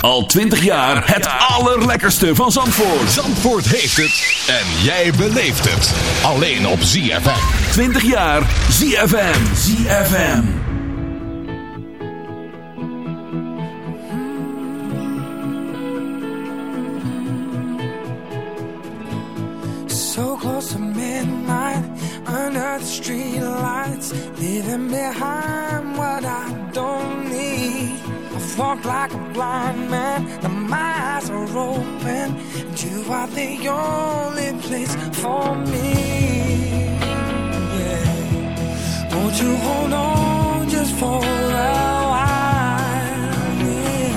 Al 20 jaar het allerlekkerste van Zandvoort. Zandvoort heeft het. En jij beleeft het. Alleen op ZFM. 20 jaar ZFM. ZFM. So close to midnight. Under the streetlights. Leaving behind. walk like a blind man. Now my eyes are open, and you are the only place for me. Yeah. Won't you hold on just for a while? Yeah.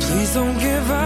Please don't give up.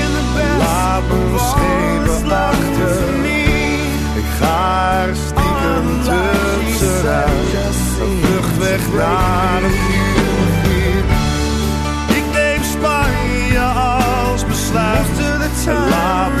Me schepen achter. Ik ga er stiekem tussenuit. Een vlucht weg naar een nieuw begin. Ik neem Spanje als besluit. En laat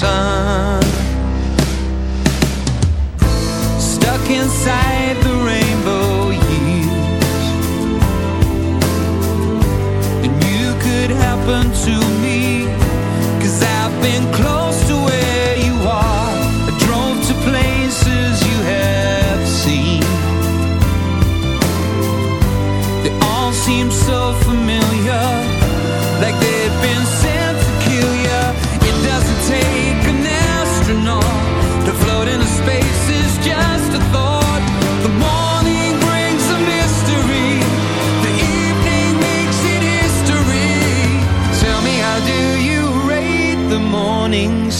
time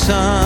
sun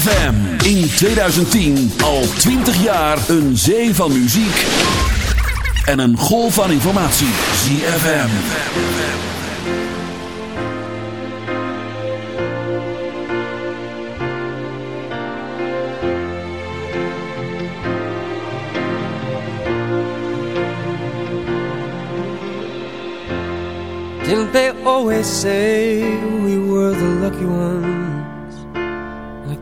ZFM in 2010 al 20 jaar een zee van muziek en een golf van informatie. ZFM. Didn't they always say we were the lucky ones?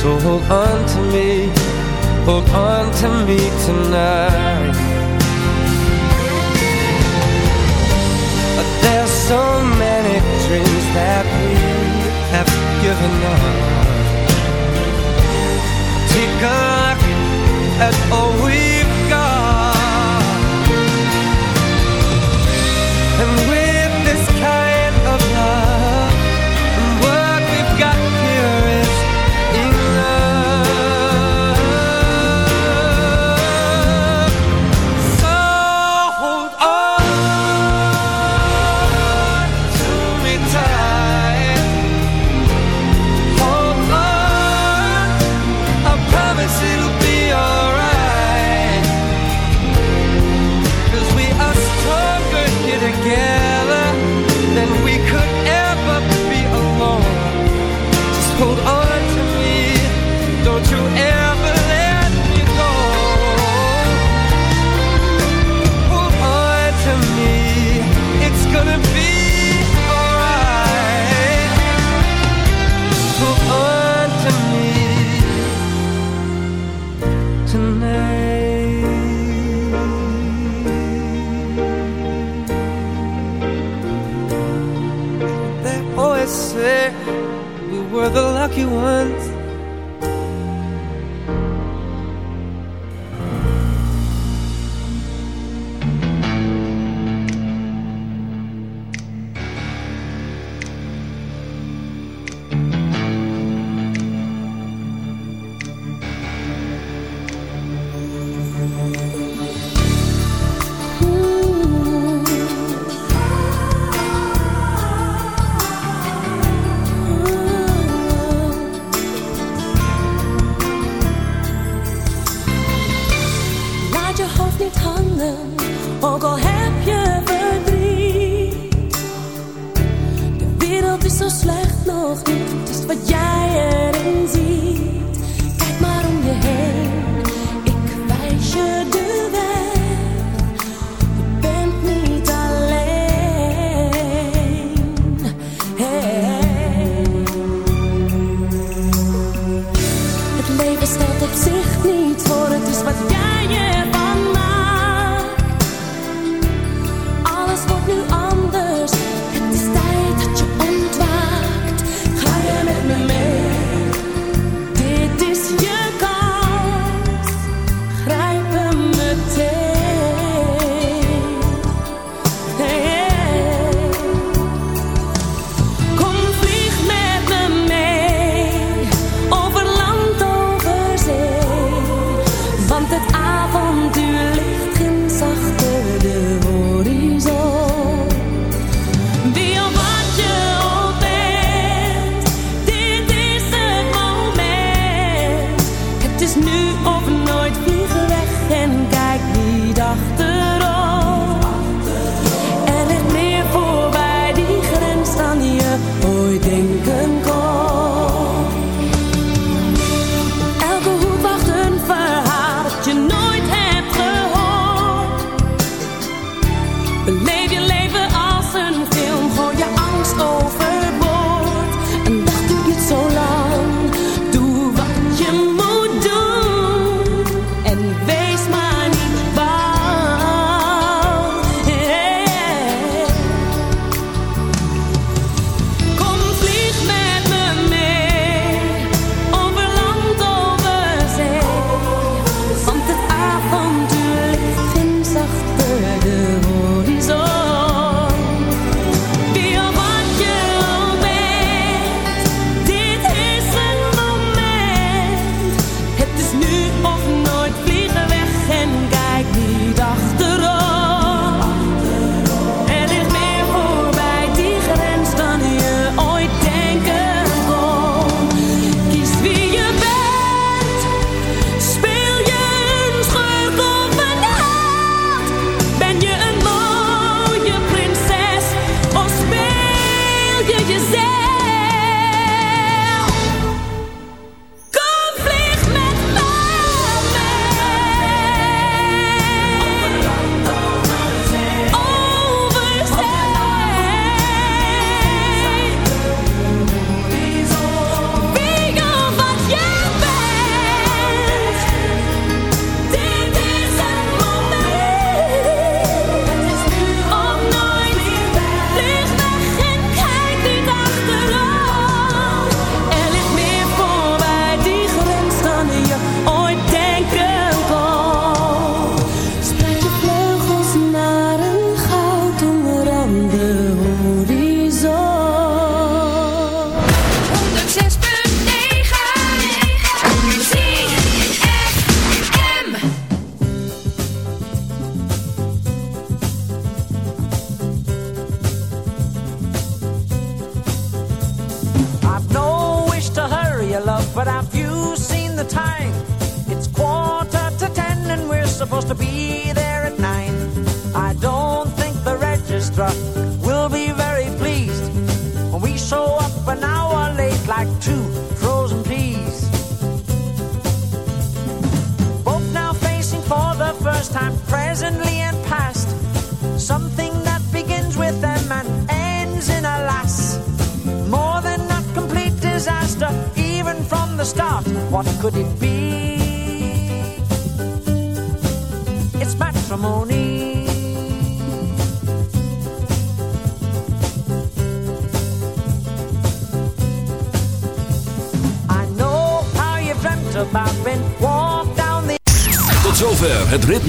So hold on to me Hold on to me tonight. But There's so many dreams that we have given up. Take a at all we've got. And with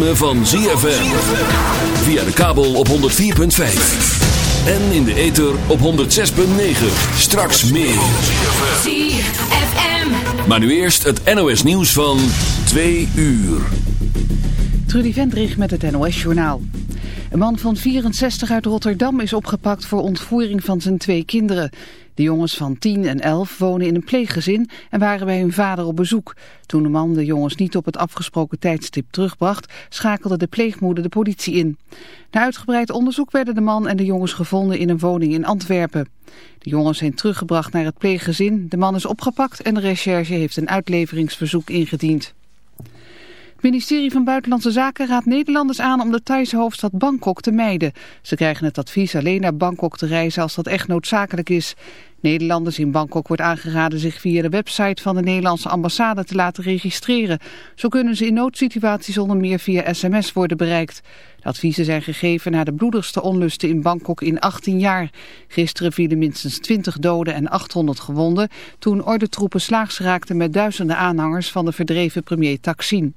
ritme van ZFM. Via de kabel op 104.5. En in de ether op 106.9. Straks meer. ZFM. Maar nu eerst het NOS nieuws van 2 uur. Trudy Vendrich met het NOS-journaal. Een man van 64 uit Rotterdam is opgepakt voor ontvoering van zijn twee kinderen. De jongens van 10 en 11 wonen in een pleeggezin en waren bij hun vader op bezoek. Toen de man de jongens niet op het afgesproken tijdstip terugbracht, schakelde de pleegmoeder de politie in. Na uitgebreid onderzoek werden de man en de jongens gevonden in een woning in Antwerpen. De jongens zijn teruggebracht naar het pleeggezin, de man is opgepakt en de recherche heeft een uitleveringsverzoek ingediend. Het ministerie van Buitenlandse Zaken raadt Nederlanders aan om de Thaise hoofdstad Bangkok te mijden. Ze krijgen het advies alleen naar Bangkok te reizen als dat echt noodzakelijk is. Nederlanders in Bangkok wordt aangeraden zich via de website van de Nederlandse ambassade te laten registreren. Zo kunnen ze in noodsituaties onder meer via sms worden bereikt. De adviezen zijn gegeven na de bloedigste onlusten in Bangkok in 18 jaar. Gisteren vielen minstens 20 doden en 800 gewonden toen ordentroepen slaags raakten met duizenden aanhangers van de verdreven premier Taksin.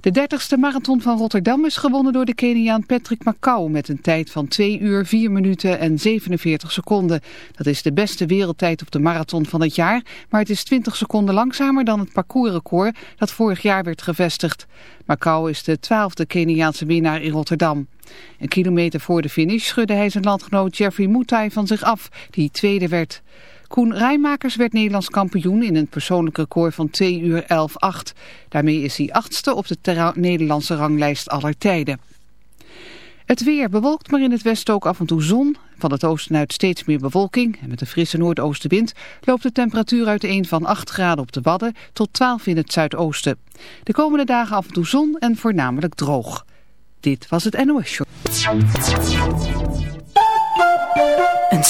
De 30ste marathon van Rotterdam is gewonnen door de Keniaan Patrick Macau met een tijd van 2 uur 4 minuten en 47 seconden. Dat is de beste wereldtijd op de marathon van het jaar, maar het is 20 seconden langzamer dan het parcoursrecord dat vorig jaar werd gevestigd. Macau is de twaalfde Keniaanse winnaar in Rotterdam. Een kilometer voor de finish schudde hij zijn landgenoot Jeffrey Mutai van zich af, die tweede werd. Koen Rijmakers werd Nederlands kampioen in een persoonlijk record van 2 uur 11-8. Daarmee is hij achtste op de Nederlandse ranglijst aller tijden. Het weer bewolkt, maar in het westen ook af en toe zon. Van het oosten uit steeds meer bewolking. En met een frisse noordoostenwind loopt de temperatuur uiteen van 8 graden op de Wadden tot 12 in het zuidoosten. De komende dagen af en toe zon en voornamelijk droog. Dit was het NOS Show. Een